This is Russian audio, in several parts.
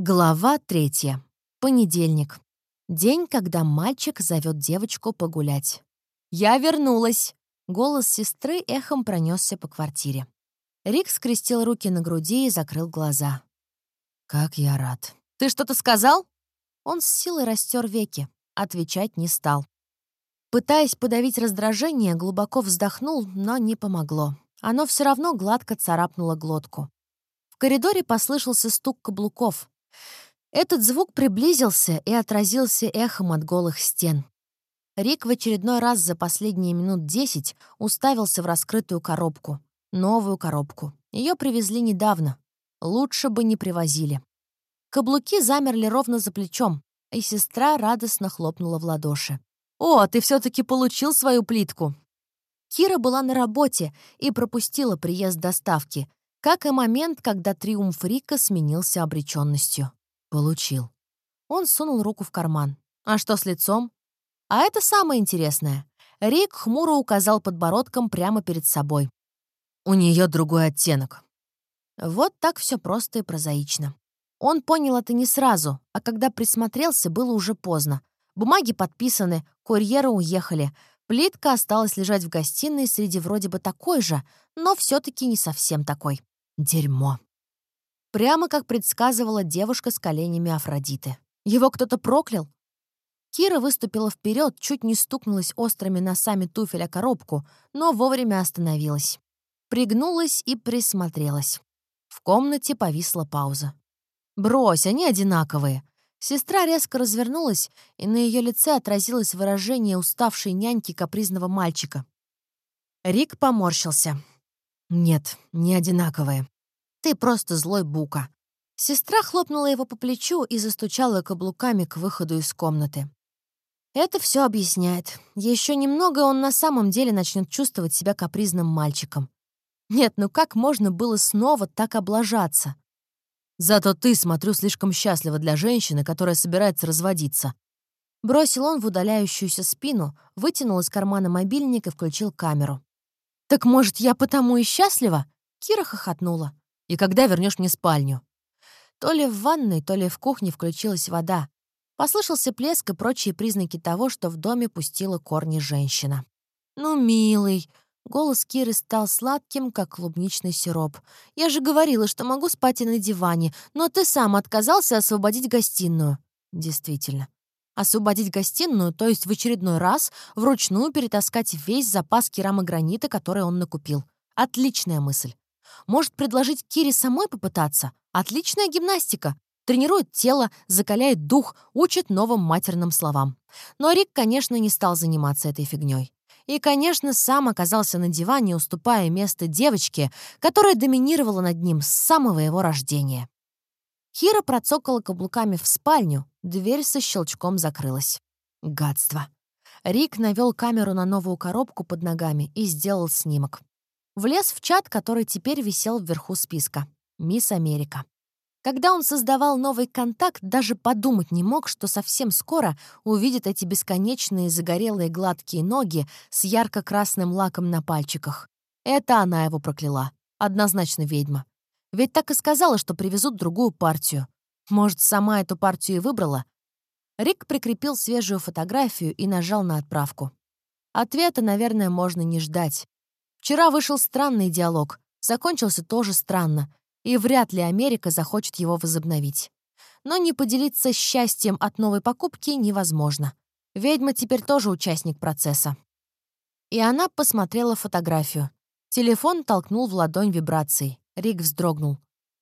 Глава третья. Понедельник. День, когда мальчик зовет девочку погулять. «Я вернулась!» Голос сестры эхом пронесся по квартире. Рик скрестил руки на груди и закрыл глаза. «Как я рад!» «Ты что-то сказал?» Он с силой растер веки, отвечать не стал. Пытаясь подавить раздражение, глубоко вздохнул, но не помогло. Оно все равно гладко царапнуло глотку. В коридоре послышался стук каблуков. Этот звук приблизился и отразился эхом от голых стен. Рик в очередной раз за последние минут десять уставился в раскрытую коробку. Новую коробку. Ее привезли недавно. Лучше бы не привозили. Каблуки замерли ровно за плечом, и сестра радостно хлопнула в ладоши. «О, ты все таки получил свою плитку!» Кира была на работе и пропустила приезд доставки, как и момент, когда триумф Рика сменился обреченностью. Получил. Он сунул руку в карман. А что с лицом? А это самое интересное. Рик хмуро указал подбородком прямо перед собой. У нее другой оттенок. Вот так все просто и прозаично. Он понял это не сразу, а когда присмотрелся, было уже поздно. Бумаги подписаны, курьеры уехали. Плитка осталась лежать в гостиной среди вроде бы такой же, но все таки не совсем такой. Дерьмо. Прямо как предсказывала девушка с коленями Афродиты. Его кто-то проклял? Кира выступила вперед, чуть не стукнулась острыми носами туфеля коробку, но вовремя остановилась. Пригнулась и присмотрелась. В комнате повисла пауза. «Брось, они одинаковые». Сестра резко развернулась, и на ее лице отразилось выражение уставшей няньки капризного мальчика. Рик поморщился. «Нет, не одинаковые. Ты просто злой бука». Сестра хлопнула его по плечу и застучала каблуками к выходу из комнаты. Это все объясняет. Еще немного он на самом деле начнет чувствовать себя капризным мальчиком. Нет, ну как можно было снова так облажаться? Зато ты, смотрю, слишком счастлива для женщины, которая собирается разводиться. Бросил он в удаляющуюся спину, вытянул из кармана мобильник и включил камеру. «Так, может, я потому и счастлива?» Кира хохотнула. «И когда вернешь мне спальню?» То ли в ванной, то ли в кухне включилась вода. Послышался плеск и прочие признаки того, что в доме пустила корни женщина. «Ну, милый!» Голос Киры стал сладким, как клубничный сироп. «Я же говорила, что могу спать и на диване, но ты сам отказался освободить гостиную». «Действительно. Освободить гостиную, то есть в очередной раз вручную перетаскать весь запас керамогранита, который он накупил. Отличная мысль. Может, предложить Кире самой попытаться? Отличная гимнастика. Тренирует тело, закаляет дух, учит новым матерным словам. Но Рик, конечно, не стал заниматься этой фигней. И, конечно, сам оказался на диване, уступая место девочке, которая доминировала над ним с самого его рождения. Хира процокала каблуками в спальню, дверь со щелчком закрылась. Гадство. Рик навел камеру на новую коробку под ногами и сделал снимок. Влез в чат, который теперь висел вверху списка. «Мисс Америка». Когда он создавал новый контакт, даже подумать не мог, что совсем скоро увидит эти бесконечные загорелые гладкие ноги с ярко-красным лаком на пальчиках. Это она его прокляла. Однозначно ведьма. Ведь так и сказала, что привезут другую партию. Может, сама эту партию и выбрала? Рик прикрепил свежую фотографию и нажал на отправку. Ответа, наверное, можно не ждать. Вчера вышел странный диалог, закончился тоже странно, и вряд ли Америка захочет его возобновить. Но не поделиться счастьем от новой покупки невозможно. Ведьма теперь тоже участник процесса. И она посмотрела фотографию. Телефон толкнул в ладонь вибрацией. Рик вздрогнул.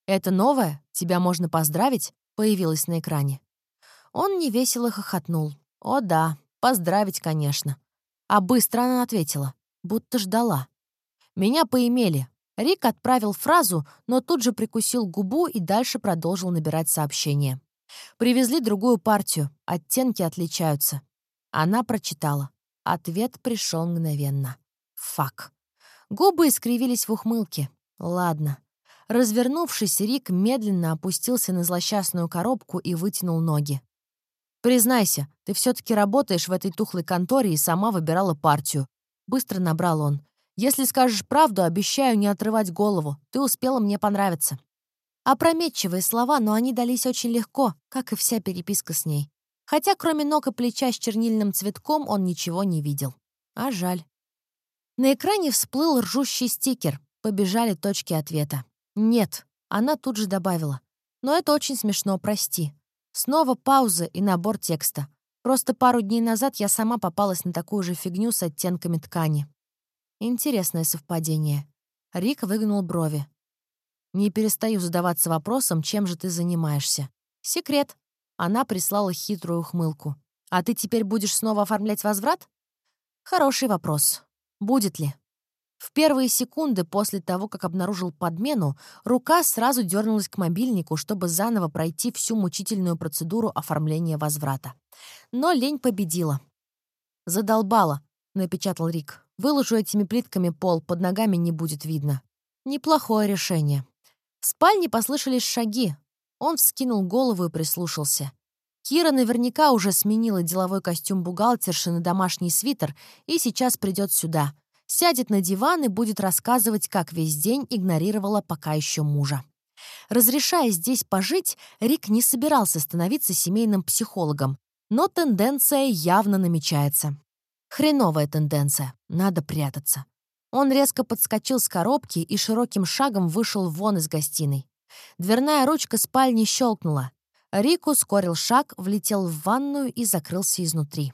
«Это новое? Тебя можно поздравить?» появилась на экране. Он невесело хохотнул. «О да, поздравить, конечно». А быстро она ответила, будто ждала. «Меня поимели. Рик отправил фразу, но тут же прикусил губу и дальше продолжил набирать сообщение. «Привезли другую партию. Оттенки отличаются». Она прочитала. Ответ пришел мгновенно. «Фак». Губы искривились в ухмылке. «Ладно». Развернувшись, Рик медленно опустился на злосчастную коробку и вытянул ноги. «Признайся, ты все таки работаешь в этой тухлой конторе и сама выбирала партию». Быстро набрал он. Если скажешь правду, обещаю не отрывать голову. Ты успела мне понравиться». Опрометчивые слова, но они дались очень легко, как и вся переписка с ней. Хотя кроме ног и плеча с чернильным цветком он ничего не видел. А жаль. На экране всплыл ржущий стикер. Побежали точки ответа. «Нет», — она тут же добавила. «Но это очень смешно, прости». Снова пауза и набор текста. Просто пару дней назад я сама попалась на такую же фигню с оттенками ткани. Интересное совпадение. Рик выгнул брови. «Не перестаю задаваться вопросом, чем же ты занимаешься». «Секрет». Она прислала хитрую ухмылку. «А ты теперь будешь снова оформлять возврат?» «Хороший вопрос. Будет ли?» В первые секунды после того, как обнаружил подмену, рука сразу дернулась к мобильнику, чтобы заново пройти всю мучительную процедуру оформления возврата. Но лень победила. «Задолбала», — напечатал Рик. «Выложу этими плитками пол, под ногами не будет видно». Неплохое решение. В спальне послышались шаги. Он вскинул голову и прислушался. Кира наверняка уже сменила деловой костюм бухгалтерши на домашний свитер и сейчас придет сюда. Сядет на диван и будет рассказывать, как весь день игнорировала пока еще мужа. Разрешая здесь пожить, Рик не собирался становиться семейным психологом, но тенденция явно намечается. Хреновая тенденция, надо прятаться. Он резко подскочил с коробки и широким шагом вышел вон из гостиной. Дверная ручка спальни щелкнула. Рик ускорил шаг, влетел в ванную и закрылся изнутри.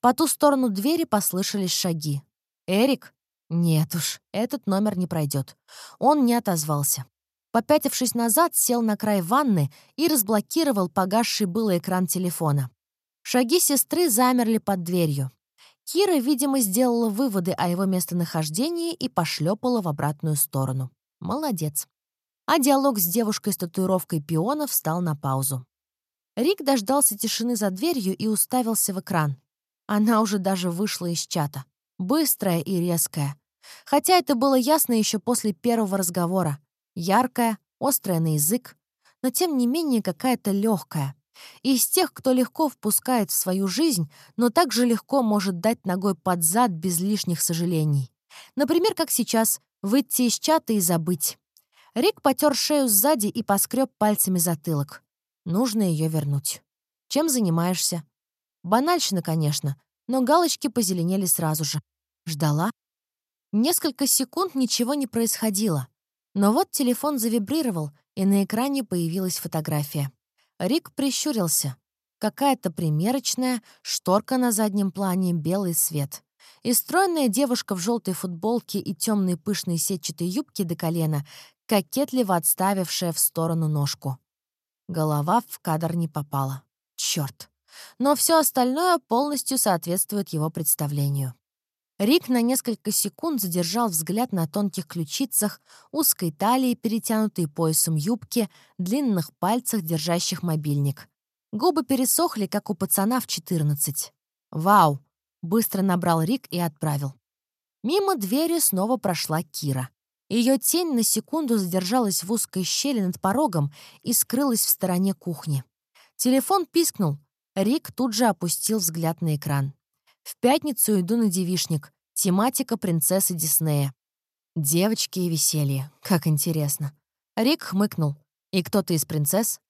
По ту сторону двери послышались шаги. «Эрик?» Нет уж, этот номер не пройдет. Он не отозвался. Попятившись назад, сел на край ванны и разблокировал погасший было экран телефона. Шаги сестры замерли под дверью. Кира, видимо, сделала выводы о его местонахождении и пошлепала в обратную сторону. Молодец. А диалог с девушкой с татуировкой пиона встал на паузу. Рик дождался тишины за дверью и уставился в экран. Она уже даже вышла из чата. Быстрая и резкая. Хотя это было ясно еще после первого разговора. Яркая, острая на язык, но тем не менее какая-то легкая. Из тех, кто легко впускает в свою жизнь, но также легко может дать ногой под зад без лишних сожалений. Например, как сейчас, выйти из чата и забыть. Рик потер шею сзади и поскреб пальцами затылок. Нужно ее вернуть. Чем занимаешься? Банальщина, конечно, но галочки позеленели сразу же. Ждала. Несколько секунд ничего не происходило. Но вот телефон завибрировал, и на экране появилась фотография. Рик прищурился. Какая-то примерочная, шторка на заднем плане, белый свет. И стройная девушка в желтой футболке и темной пышной сетчатой юбке до колена, кокетливо отставившая в сторону ножку. Голова в кадр не попала. Черт! но все остальное полностью соответствует его представлению. Рик на несколько секунд задержал взгляд на тонких ключицах, узкой талии, перетянутой поясом юбки, длинных пальцах, держащих мобильник. Губы пересохли, как у пацана в 14. «Вау!» — быстро набрал Рик и отправил. Мимо двери снова прошла Кира. Ее тень на секунду задержалась в узкой щели над порогом и скрылась в стороне кухни. Телефон пискнул, Рик тут же опустил взгляд на экран. «В пятницу иду на девишник. Тематика принцессы Диснея. Девочки и веселье. Как интересно». Рик хмыкнул. «И кто-то из принцесс?»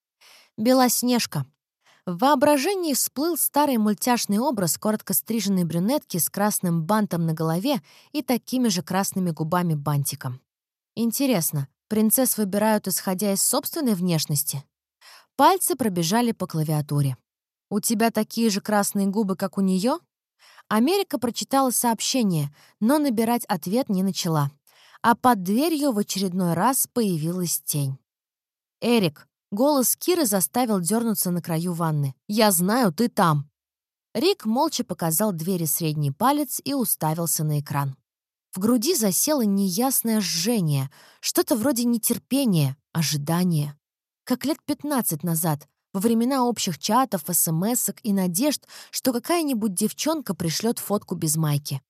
«Белоснежка». В воображении всплыл старый мультяшный образ коротко стриженной брюнетки с красным бантом на голове и такими же красными губами-бантиком. Интересно, принцесс выбирают, исходя из собственной внешности? Пальцы пробежали по клавиатуре. «У тебя такие же красные губы, как у нее?» Америка прочитала сообщение, но набирать ответ не начала. А под дверью в очередной раз появилась тень. «Эрик», — голос Киры заставил дернуться на краю ванны. «Я знаю, ты там». Рик молча показал двери средний палец и уставился на экран. В груди засело неясное жжение, что-то вроде нетерпения, ожидания. Как лет пятнадцать назад, во времена общих чатов, смс и надежд, что какая-нибудь девчонка пришлет фотку без майки.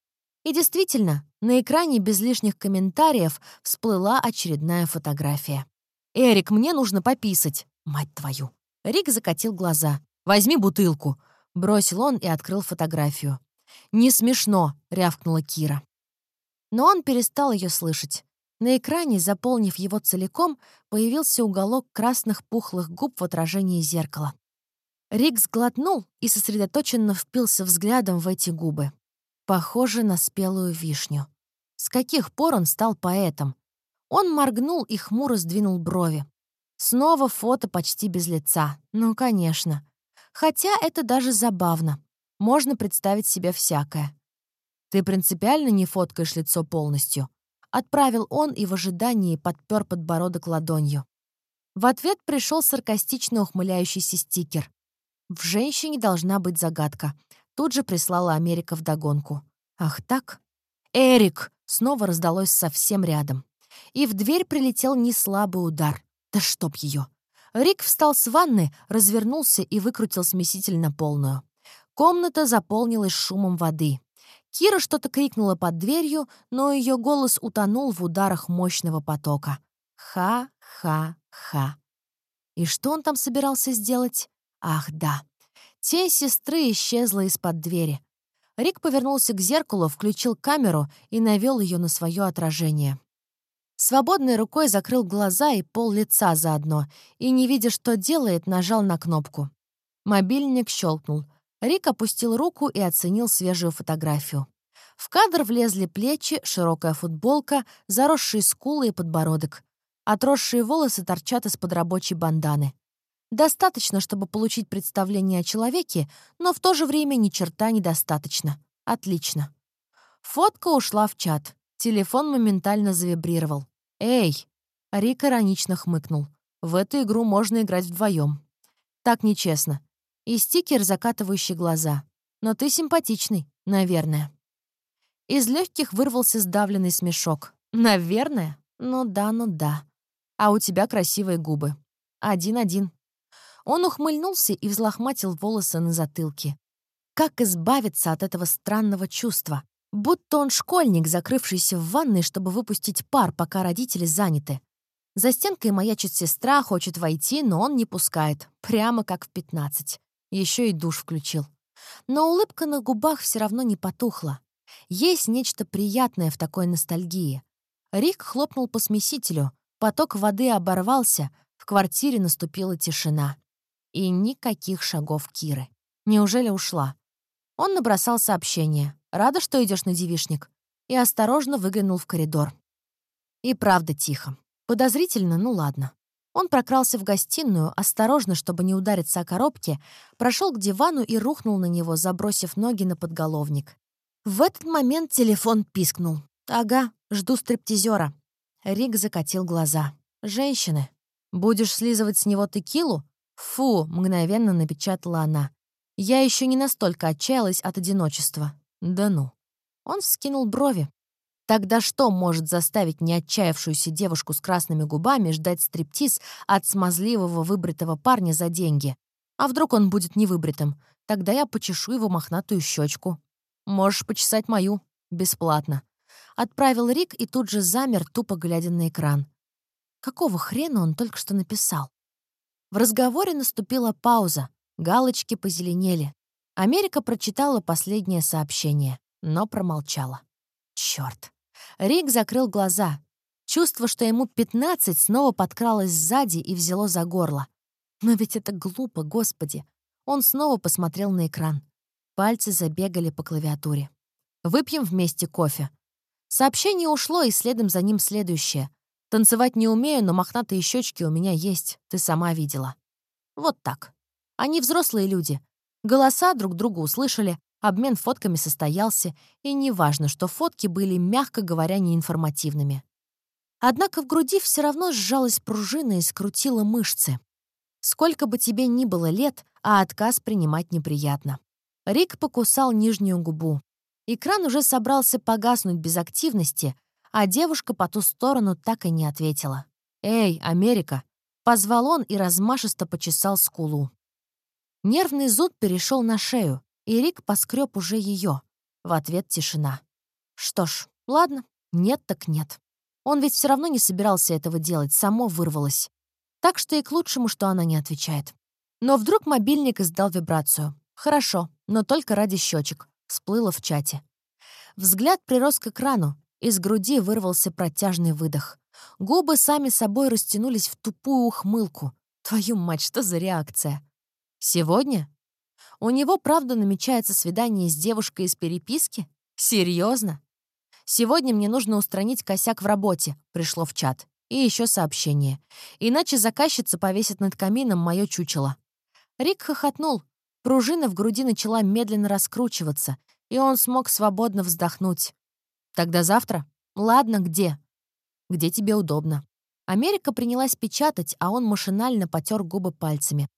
И действительно, на экране без лишних комментариев всплыла очередная фотография. «Эрик, мне нужно пописать!» «Мать твою!» Рик закатил глаза. «Возьми бутылку!» Бросил он и открыл фотографию. «Не смешно!» — рявкнула Кира. Но он перестал ее слышать. На экране, заполнив его целиком, появился уголок красных пухлых губ в отражении зеркала. Рик сглотнул и сосредоточенно впился взглядом в эти губы. Похоже на спелую вишню. С каких пор он стал поэтом? Он моргнул и хмуро сдвинул брови. Снова фото почти без лица. Ну, конечно. Хотя это даже забавно. Можно представить себе всякое. «Ты принципиально не фоткаешь лицо полностью?» Отправил он и в ожидании подпер подбородок ладонью. В ответ пришел саркастично ухмыляющийся стикер. В женщине должна быть загадка. Тут же прислала Америка вдогонку. «Ах так?» «Эрик!» снова раздалось совсем рядом. И в дверь прилетел неслабый удар. Да чтоб ее! Рик встал с ванны, развернулся и выкрутил смеситель на полную. Комната заполнилась шумом воды. Кира что-то крикнула под дверью, но ее голос утонул в ударах мощного потока. Ха-ха-ха. И что он там собирался сделать? Ах, да. Тень сестры исчезла из-под двери. Рик повернулся к зеркалу, включил камеру и навел ее на свое отражение. Свободной рукой закрыл глаза и пол лица заодно, и, не видя, что делает, нажал на кнопку. Мобильник щелкнул. Рик опустил руку и оценил свежую фотографию. В кадр влезли плечи, широкая футболка, заросшие скулы и подбородок. Отросшие волосы торчат из-под рабочей банданы. Достаточно, чтобы получить представление о человеке, но в то же время ни черта недостаточно. Отлично. Фотка ушла в чат. Телефон моментально завибрировал. «Эй!» Рик иронично хмыкнул. «В эту игру можно играть вдвоем. Так нечестно. И стикер, закатывающий глаза. Но ты симпатичный, наверное». Из легких вырвался сдавленный смешок. «Наверное? Ну да, ну да. А у тебя красивые губы. Один-один. Он ухмыльнулся и взлохматил волосы на затылке. Как избавиться от этого странного чувства? Будто он школьник, закрывшийся в ванной, чтобы выпустить пар, пока родители заняты. За стенкой маячит сестра, хочет войти, но он не пускает. Прямо как в пятнадцать. Еще и душ включил. Но улыбка на губах все равно не потухла. Есть нечто приятное в такой ностальгии. Рик хлопнул по смесителю. Поток воды оборвался. В квартире наступила тишина. И никаких шагов Киры. Неужели ушла? Он набросал сообщение. «Рада, что идешь на девишник?» И осторожно выглянул в коридор. И правда тихо. Подозрительно, ну ладно. Он прокрался в гостиную, осторожно, чтобы не удариться о коробке, прошел к дивану и рухнул на него, забросив ноги на подголовник. В этот момент телефон пискнул. «Ага, жду стриптизера. Рик закатил глаза. «Женщины. Будешь слизывать с него текилу?» «Фу!» — мгновенно напечатала она. «Я еще не настолько отчаялась от одиночества». «Да ну». Он вскинул брови. Тогда что может заставить неотчаявшуюся девушку с красными губами ждать стриптиз от смазливого выбритого парня за деньги? А вдруг он будет невыбритым? Тогда я почешу его мохнатую щечку. Можешь почесать мою. Бесплатно. Отправил Рик и тут же замер, тупо глядя на экран. Какого хрена он только что написал? В разговоре наступила пауза, галочки позеленели. Америка прочитала последнее сообщение, но промолчала. Чёрт. Рик закрыл глаза. Чувство, что ему 15, снова подкралось сзади и взяло за горло. Но ведь это глупо, господи. Он снова посмотрел на экран. Пальцы забегали по клавиатуре. «Выпьем вместе кофе». Сообщение ушло, и следом за ним следующее. Танцевать не умею, но мохнатые щечки у меня есть, ты сама видела. Вот так. Они взрослые люди. Голоса друг друга услышали, обмен фотками состоялся, и неважно, что фотки были, мягко говоря, неинформативными. Однако в груди все равно сжалась пружина и скрутила мышцы. Сколько бы тебе ни было лет, а отказ принимать неприятно. Рик покусал нижнюю губу. Экран уже собрался погаснуть без активности, а девушка по ту сторону так и не ответила. «Эй, Америка!» — позвал он и размашисто почесал скулу. Нервный зуд перешел на шею, и Рик поскреб уже ее. В ответ тишина. Что ж, ладно, нет так нет. Он ведь все равно не собирался этого делать, само вырвалось. Так что и к лучшему, что она не отвечает. Но вдруг мобильник издал вибрацию. Хорошо, но только ради щечек. Всплыло в чате. Взгляд прирос к экрану, Из груди вырвался протяжный выдох. Губы сами собой растянулись в тупую ухмылку. Твою мать, что за реакция? Сегодня? У него правда намечается свидание с девушкой из переписки? Серьезно? Сегодня мне нужно устранить косяк в работе, пришло в чат. И еще сообщение. Иначе заказчица повесит над камином мое чучело. Рик хохотнул. Пружина в груди начала медленно раскручиваться, и он смог свободно вздохнуть. «Тогда завтра? Ладно, где?» «Где тебе удобно». Америка принялась печатать, а он машинально потер губы пальцами.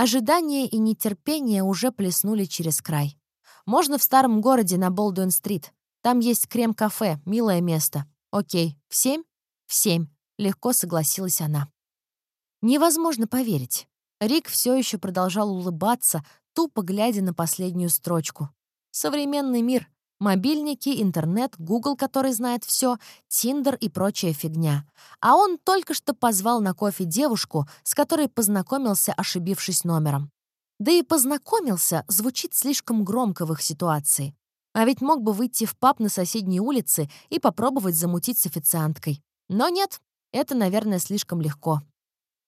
Ожидание и нетерпение уже плеснули через край. Можно в старом городе на Болдуин-стрит. Там есть крем-кафе, милое место. Окей, в семь? В семь. Легко согласилась она. Невозможно поверить. Рик все еще продолжал улыбаться, тупо глядя на последнюю строчку. Современный мир. Мобильники, интернет, Google, который знает все, Тиндер и прочая фигня. А он только что позвал на кофе девушку, с которой познакомился, ошибившись номером. Да и познакомился звучит слишком громко в их ситуации. А ведь мог бы выйти в паб на соседней улице и попробовать замутить с официанткой. Но нет, это, наверное, слишком легко.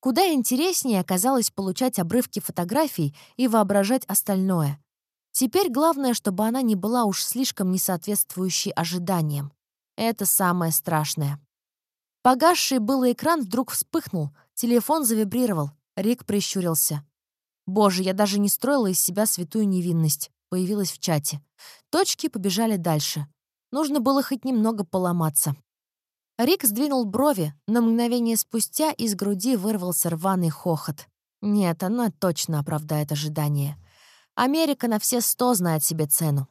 Куда интереснее оказалось получать обрывки фотографий и воображать остальное. Теперь главное, чтобы она не была уж слишком несоответствующей ожиданиям. Это самое страшное. Погасший был экран вдруг вспыхнул, телефон завибрировал. Рик прищурился. «Боже, я даже не строила из себя святую невинность», появилась в чате. Точки побежали дальше. Нужно было хоть немного поломаться. Рик сдвинул брови, но мгновение спустя из груди вырвался рваный хохот. Нет, она точно оправдает ожидания. Америка на все сто знает себе цену.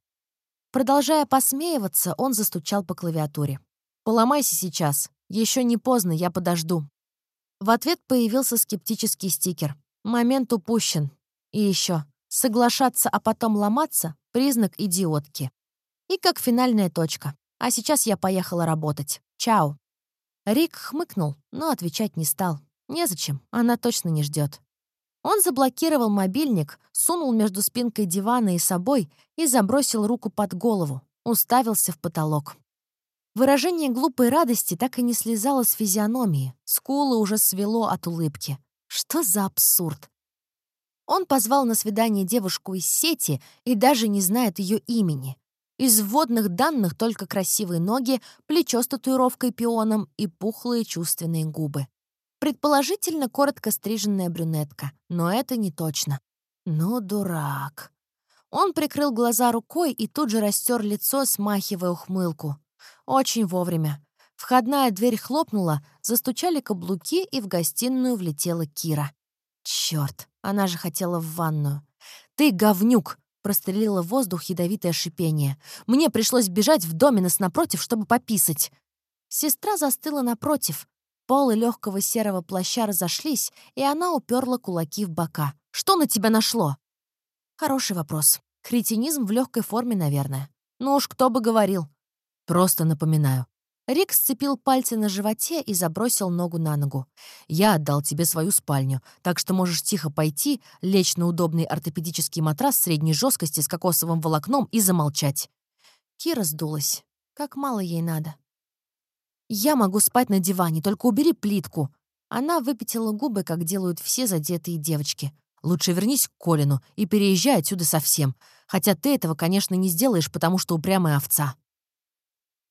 Продолжая посмеиваться, он застучал по клавиатуре. «Поломайся сейчас. Еще не поздно, я подожду». В ответ появился скептический стикер. «Момент упущен. И еще. Соглашаться, а потом ломаться — признак идиотки». И как финальная точка. А сейчас я поехала работать. Чао. Рик хмыкнул, но отвечать не стал. Незачем, она точно не ждет. Он заблокировал мобильник, сунул между спинкой дивана и собой и забросил руку под голову, уставился в потолок. Выражение глупой радости так и не слезало с физиономии, скулы уже свело от улыбки. Что за абсурд? Он позвал на свидание девушку из сети и даже не знает ее имени. Из вводных данных только красивые ноги, плечо с татуировкой пионом и пухлые чувственные губы. Предположительно, коротко стриженная брюнетка, но это не точно. Ну, дурак. Он прикрыл глаза рукой и тут же растер лицо, смахивая ухмылку. Очень вовремя. Входная дверь хлопнула, застучали каблуки, и в гостиную влетела Кира. Черт, она же хотела в ванную. «Ты говнюк!» Прострелило воздух ядовитое шипение. Мне пришлось бежать в доминос напротив, чтобы пописать. Сестра застыла напротив. Полы легкого серого плаща разошлись, и она уперла кулаки в бока. «Что на тебя нашло?» Хороший вопрос. Кретинизм в легкой форме, наверное. Ну уж кто бы говорил. Просто напоминаю. Рик сцепил пальцы на животе и забросил ногу на ногу. «Я отдал тебе свою спальню, так что можешь тихо пойти, лечь на удобный ортопедический матрас средней жесткости с кокосовым волокном и замолчать». Кира сдулась. Как мало ей надо. «Я могу спать на диване, только убери плитку». Она выпятила губы, как делают все задетые девочки. «Лучше вернись к Колину и переезжай отсюда совсем. Хотя ты этого, конечно, не сделаешь, потому что упрямая овца».